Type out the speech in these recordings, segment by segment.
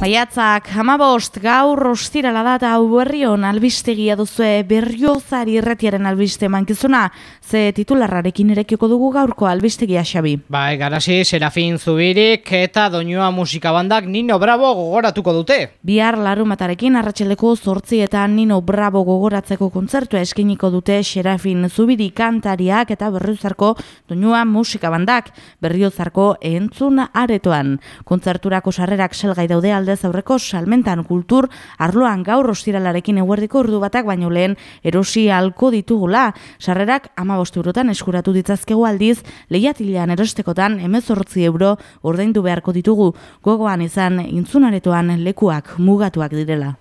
Maiatzak hamabost gaur ostirala da eta berrion albistegia duzue berriozari erretiaren albiste mankizuna, ze titularrarekin erekiko dugu gaurko albistegia xabi. Bai, garasi, Serafin Zubirik eta Doñoa musika bandak Nino Bravo gogoratuko dute. Bihar larumatarekin arratxeleko zortzi eta Nino Bravo gogoratzeko kontzertu eskiniko dute Serafin Zubiri kantariak eta berriozarko Doñoa musika bandak berriozarko entzun aretoan. Kontzerturako sarrerak selgai daude alde aldez aurreko salmentan kultur arloan gaur ostiralarekin eguerdiko ordu batak baino lehen erosi alko ditugula. Sarrerak ama eurotan eskuratu ditzazkegu aldiz lehiatilean erostekotan emezortzi euro ordaindu beharko ditugu gogoan izan intzunaretoan lekuak mugatuak direla.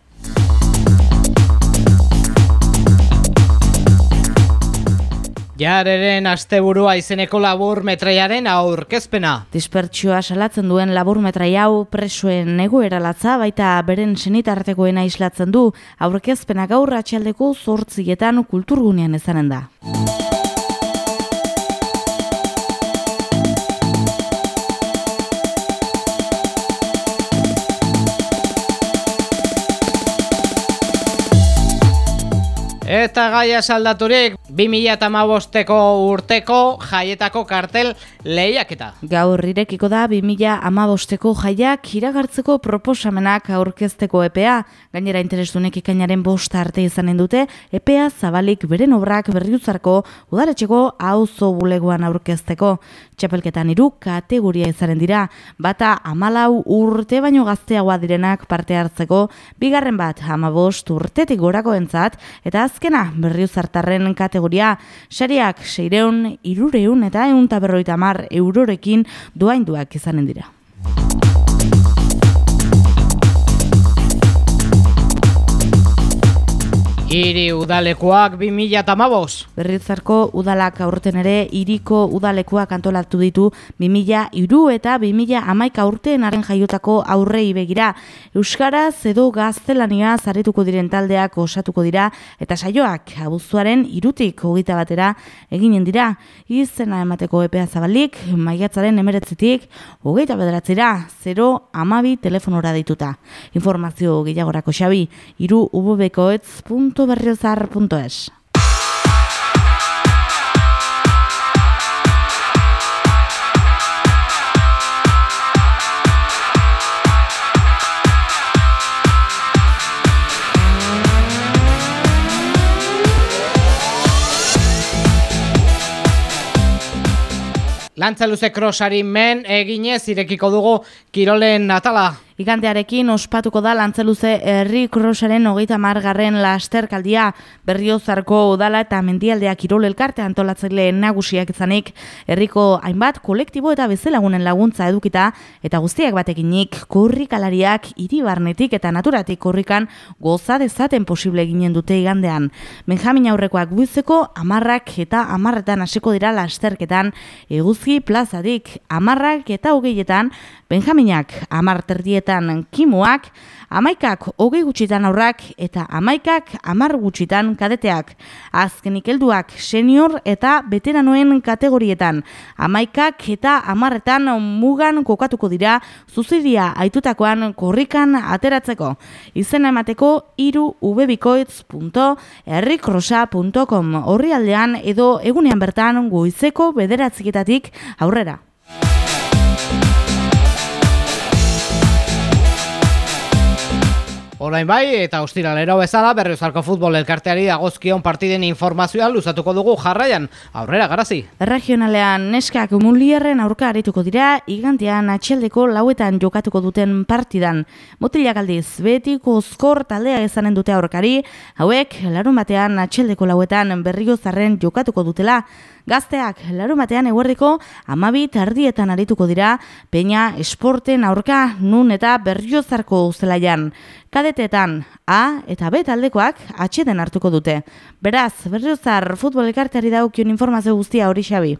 Jareren asteburua izeneko labur metraiaren aurkezpena. Dispertsioa salatzen duen labur metrai hau presuen egoera latza baita beren senitartekoena islatzen du aurkezpena gaur atxaldeko zortzietan kulturgunean ezanen da. Eta gaia saldaturik, 2008ko urteko jaietako kartel lehiaketa. Gaur irekiko da 2008ko jaiak iragartzeko proposamenak aurkezteko EPA. Gainera interesdunek ikainaren bosta arte izanen dute, EPA zabalik beren obrak berriuzarko udaletxeko auzo bulegoan aurkezteko. Txapelketan iru kategoria izanen dira, bata amalau urte baino gazteagoa direnak parte hartzeko, bigarren bat amabost urtetik gorako entzat, eta azkena berriuzartarren kategoria sariak seireun, irureun eta eun taberroita mar eurorekin duainduak izanen dira. Iri udalekoak 2008. Berrizarko udalak aurten ere iriko udalekoak antolatu ditu 2000 iru eta 2000 amaika aurten haren jaiotako aurrei begira. Euskaraz edo gaztelania zaretuko diren taldeak osatuko dira eta saioak abuztuaren irutik hogeita batera eginen dira. Izena emateko epea zabalik, maiatzaren emeretzitik hogeita bederatzera, 0 amabi telefonora dituta. Informazio gehiagorako xabi, iru ubobekoetz.com www.berriozar.es Lantzaluze krosari men eginez irekiko dugu kirolen natala. Igantearekin ospatuko da lantzeluze herri krosaren hogeita margarren lasterkaldia. Berriozarko udala eta mendialdea kirol elkarte antolatzaile nagusiak izanik. Herriko hainbat kolektibo eta bezelagunen laguntza edukita eta guztiak batekinik korrikalariak iribarnetik eta naturatik korrikan goza dezaten posible ginen dute igandean. Benjamin aurrekoak buizeko amarrak eta amarretan hasiko dira lasterketan. Eguzki plazadik amarrak eta hogeietan Benjaminak amar terdietan kimuak, amaikak hogei gutxitan aurrak eta amaikak amar gutxitan kadeteak. Azkenik helduak senior eta veteranoen kategorietan. Amaikak eta amarretan mugan kokatuko dira zuziria aitutakoan korrikan ateratzeko. Izena emateko iru ubebikoitz.errikrosa.com horri aldean edo egunean bertan goizeko bederatziketatik aurrera. Orain bai, eta ostiralero bezala berriozarko futbol elkarteari dagozkion partiden informazioa luzatuko dugu jarraian. Aurrera, garazi. Regionalean neskak mulierren aurka arituko dira, igantean atxeldeko lauetan jokatuko duten partidan. Motilak aldiz, betiko oskor taldea ezanen dute aurkari, hauek, larun batean atxeldeko lauetan berriozarren jokatuko dutela, Gazteak larumatean eguerdiko amabit ardietan arituko dira Peña Esporten aurka nun eta berriozarko uzelaian. Kadetetan A eta B taldekoak atxeden hartuko dute. Beraz, berriozar futbol ekarteari daukion informazio guztia hori xabi.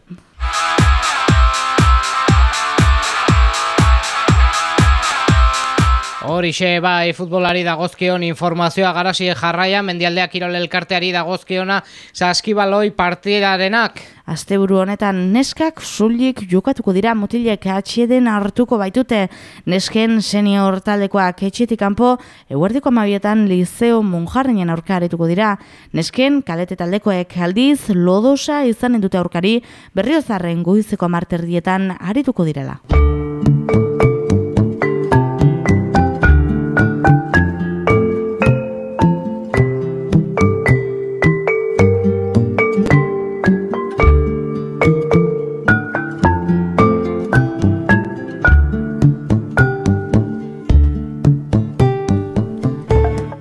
Horixe bai futbolari dagozkion informazioa garasi jarraia mendialdeak kirol elkarteari dagozkiona saskibaloi partidarenak. Asteburu honetan neskak zulik jokatuko dira mutilek atxieden hartuko baitute nesken senior taldekoak etxetik kanpo eguerdiko amabietan liceo munjarrenen aurka dira. Nesken kalete taldekoek aldiz lodosa izanen dute aurkari berriozarren goizeko marterdietan arituko direla.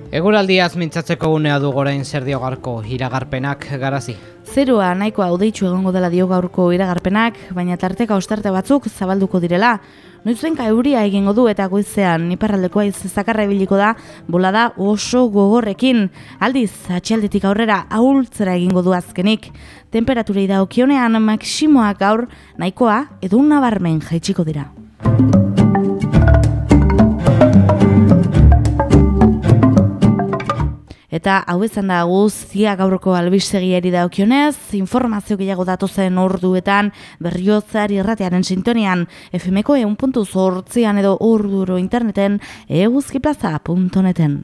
Eguraldiaz mintzatzeko unea du gorain zer diogarko iragarpenak garazi. Zerua nahikoa audeitzu egongo dela dio gaurko iragarpenak, baina tarteka ostarte batzuk zabalduko direla. Noizuenka euria egingo du eta goizean niparraldekoa izakarra ibiliko da, bolada oso gogorrekin. Aldiz, atxaldetik aurrera ahultzera egingo du azkenik. Temperaturei da okionean maksimoak gaur nahikoa edo nabarmen jaitsiko dira. Eta hau ezan da guztia gaurko albistegiari daukionez, informazio gehiago datu zen orduetan berriotzari erratearen sintonian, FMko egun puntu zortzian edo orduro interneten eguzkiplaza.neten.